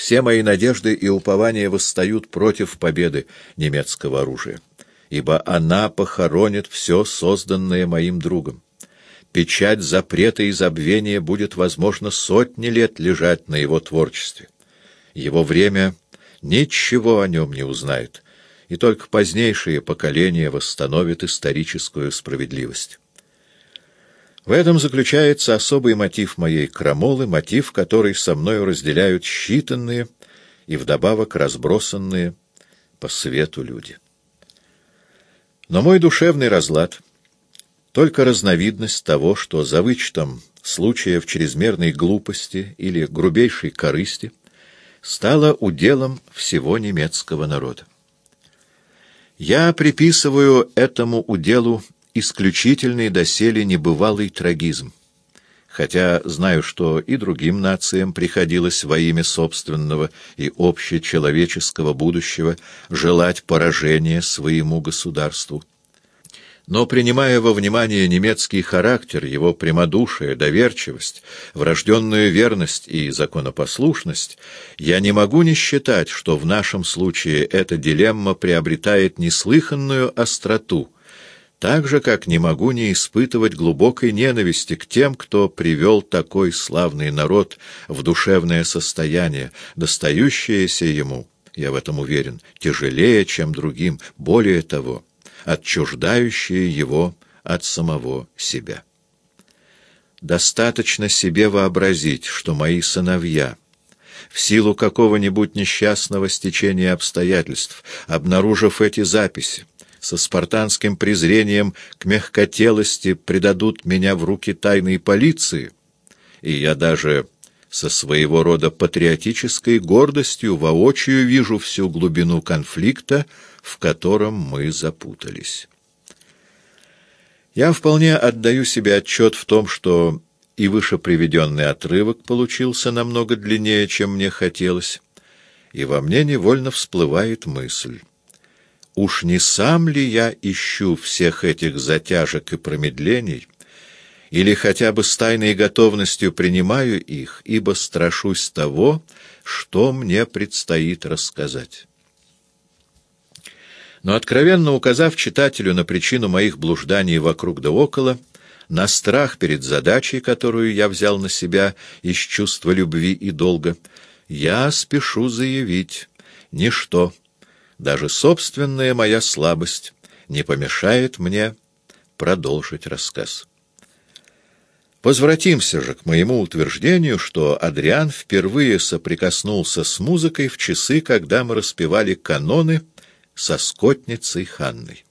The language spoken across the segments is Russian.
Все мои надежды и упования восстают против победы немецкого оружия, ибо она похоронит все созданное моим другом. Печать запрета и забвения будет, возможно, сотни лет лежать на его творчестве. Его время ничего о нем не узнает, и только позднейшие поколения восстановят историческую справедливость. В этом заключается особый мотив моей крамолы, мотив, который со мною разделяют считанные и вдобавок разбросанные по свету люди. Но мой душевный разлад — только разновидность того, что за вычетом случаев чрезмерной глупости или грубейшей корысти стало уделом всего немецкого народа. Я приписываю этому уделу исключительный доселе небывалый трагизм, хотя знаю, что и другим нациям приходилось во имя собственного и общечеловеческого будущего желать поражения своему государству. Но, принимая во внимание немецкий характер, его прямодушие, доверчивость, врожденную верность и законопослушность, я не могу не считать, что в нашем случае эта дилемма приобретает неслыханную остроту — так же, как не могу не испытывать глубокой ненависти к тем, кто привел такой славный народ в душевное состояние, достающееся ему, я в этом уверен, тяжелее, чем другим, более того, отчуждающее его от самого себя. Достаточно себе вообразить, что мои сыновья — в силу какого-нибудь несчастного стечения обстоятельств, обнаружив эти записи, со спартанским презрением к мягкотелости предадут меня в руки тайной полиции, и я даже со своего рода патриотической гордостью воочию вижу всю глубину конфликта, в котором мы запутались. Я вполне отдаю себе отчет в том, что и выше приведенный отрывок получился намного длиннее, чем мне хотелось, и во мне невольно всплывает мысль. Уж не сам ли я ищу всех этих затяжек и промедлений, или хотя бы с тайной готовностью принимаю их, ибо страшусь того, что мне предстоит рассказать. Но откровенно указав читателю на причину моих блужданий вокруг да около, на страх перед задачей, которую я взял на себя из чувства любви и долга, я спешу заявить — ничто — даже собственная моя слабость не помешает мне продолжить рассказ. Возвратимся же к моему утверждению, что Адриан впервые соприкоснулся с музыкой в часы, когда мы распевали каноны со скотницей Ханной.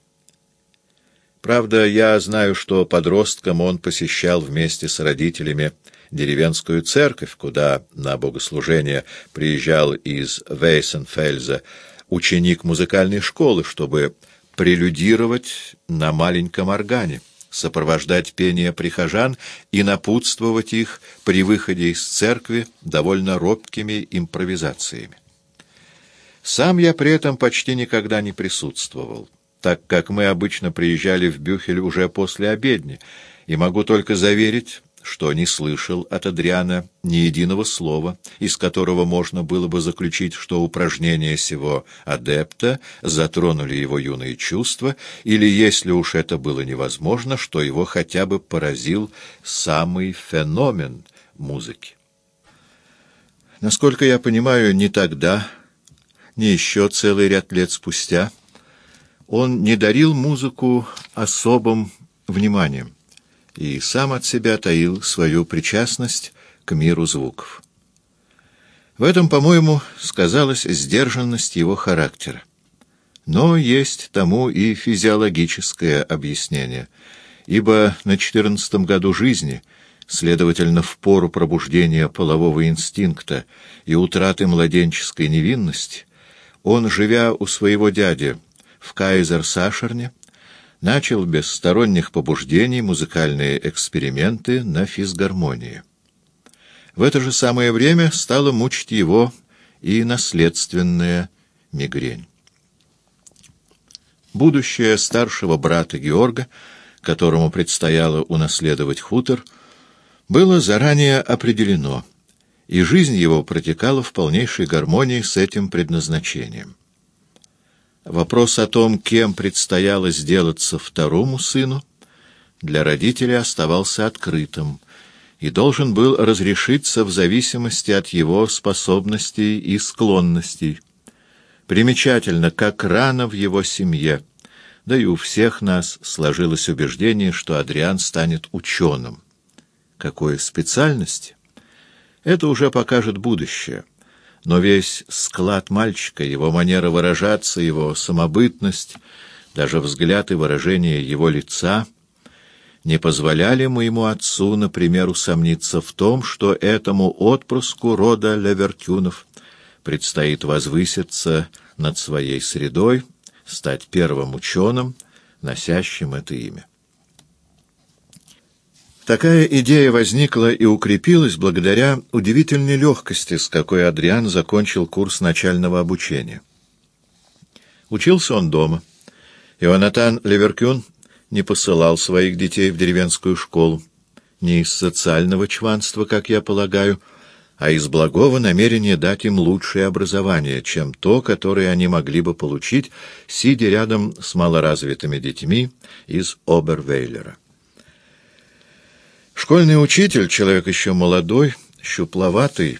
Правда, я знаю, что подростком он посещал вместе с родителями деревенскую церковь, куда на богослужение приезжал из Вейсенфельза ученик музыкальной школы, чтобы прелюдировать на маленьком органе, сопровождать пение прихожан и напутствовать их при выходе из церкви довольно робкими импровизациями. Сам я при этом почти никогда не присутствовал, так как мы обычно приезжали в Бюхель уже после обедни, и могу только заверить, что не слышал от Адриана ни единого слова, из которого можно было бы заключить, что упражнения сего адепта затронули его юные чувства, или, если уж это было невозможно, что его хотя бы поразил самый феномен музыки. Насколько я понимаю, ни тогда, ни еще целый ряд лет спустя он не дарил музыку особым вниманием и сам от себя таил свою причастность к миру звуков. В этом, по-моему, сказалась сдержанность его характера. Но есть тому и физиологическое объяснение, ибо на четырнадцатом году жизни, следовательно, в пору пробуждения полового инстинкта и утраты младенческой невинности, он, живя у своего дяди в Кайзер-Сашерне, начал без сторонних побуждений музыкальные эксперименты на физгармонии. В это же самое время стала мучить его и наследственная мигрень. Будущее старшего брата Георга, которому предстояло унаследовать хутор, было заранее определено, и жизнь его протекала в полнейшей гармонии с этим предназначением. Вопрос о том, кем предстояло сделаться второму сыну, для родителей оставался открытым и должен был разрешиться в зависимости от его способностей и склонностей. Примечательно, как рано в его семье, да и у всех нас сложилось убеждение, что Адриан станет ученым. Какой специальности? Это уже покажет будущее. Но весь склад мальчика, его манера выражаться, его самобытность, даже взгляд и выражение его лица не позволяли моему отцу, например, усомниться в том, что этому отпрыску рода Левертюнов предстоит возвыситься над своей средой, стать первым ученым, носящим это имя. Такая идея возникла и укрепилась благодаря удивительной легкости, с какой Адриан закончил курс начального обучения. Учился он дома. Ионатан Леверкюн не посылал своих детей в деревенскую школу, не из социального чванства, как я полагаю, а из благого намерения дать им лучшее образование, чем то, которое они могли бы получить, сидя рядом с малоразвитыми детьми из Обервейлера. Школьный учитель, человек еще молодой, щупловатый,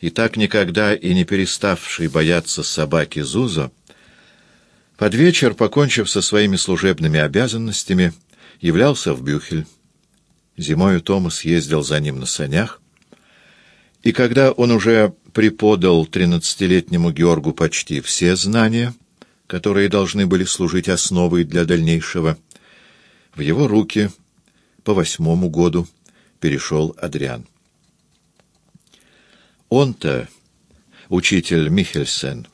и так никогда и не переставший бояться собаки Зузо, под вечер, покончив со своими служебными обязанностями, являлся в Бюхель. Зимою Томас ездил за ним на санях, и когда он уже преподал тринадцатилетнему Георгу почти все знания, которые должны были служить основой для дальнейшего, в его руки по восьмому году перешел Адриан. Он-то, учитель Михельсен,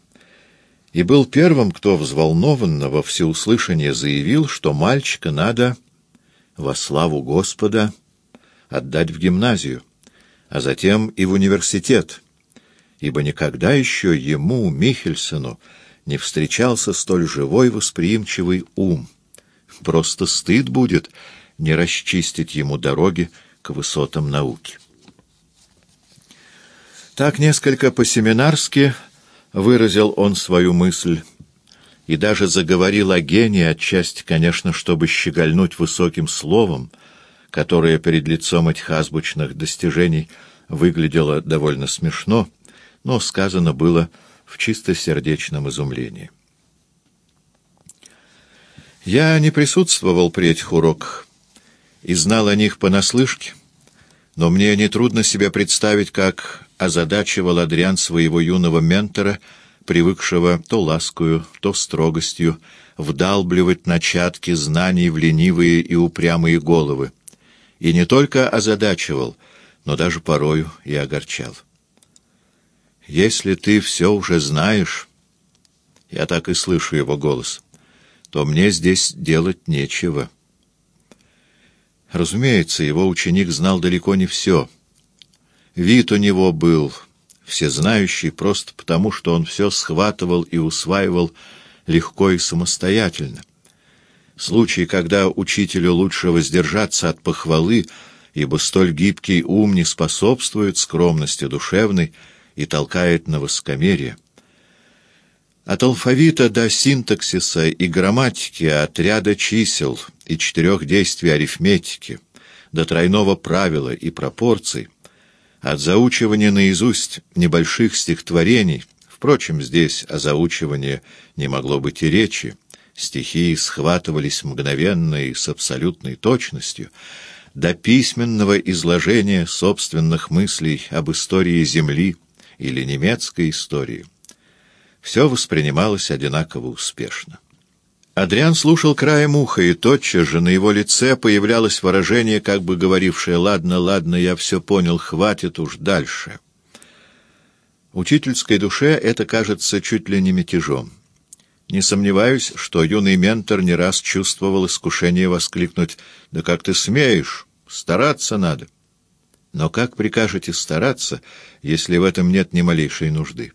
и был первым, кто взволнованно во всеуслышание заявил, что мальчика надо во славу Господа отдать в гимназию, а затем и в университет, ибо никогда еще ему, Михельсону, не встречался столь живой восприимчивый ум. Просто стыд будет — не расчистить ему дороги к высотам науки. Так несколько по-семинарски выразил он свою мысль и даже заговорил о гении, отчасти, конечно, чтобы щегольнуть высоким словом, которое перед лицом этих азбучных достижений выглядело довольно смешно, но сказано было в чистосердечном изумлении. Я не присутствовал при этих уроках, и знал о них понаслышке, но мне нетрудно себе представить, как озадачивал Адриан своего юного ментора, привыкшего то ласкою, то строгостью вдалбливать начатки знаний в ленивые и упрямые головы. И не только озадачивал, но даже порою и огорчал. «Если ты все уже знаешь...» Я так и слышу его голос. «То мне здесь делать нечего». Разумеется, его ученик знал далеко не все. Вид у него был всезнающий просто потому, что он все схватывал и усваивал легко и самостоятельно. Случай, когда учителю лучше воздержаться от похвалы, ибо столь гибкий ум не способствует скромности душевной и толкает на воскомерие. От алфавита до синтаксиса и грамматики, от ряда чисел и четырех действий арифметики, до тройного правила и пропорций, от заучивания наизусть небольших стихотворений, впрочем, здесь о заучивании не могло быть и речи, стихи схватывались мгновенно и с абсолютной точностью, до письменного изложения собственных мыслей об истории Земли или немецкой истории — все воспринималось одинаково успешно. Адриан слушал краем уха, и тотчас же на его лице появлялось выражение, как бы говорившее «Ладно, ладно, я все понял, хватит уж дальше». Учительской душе это кажется чуть ли не мятежом. Не сомневаюсь, что юный ментор не раз чувствовал искушение воскликнуть «Да как ты смеешь? Стараться надо!» Но как прикажете стараться, если в этом нет ни малейшей нужды?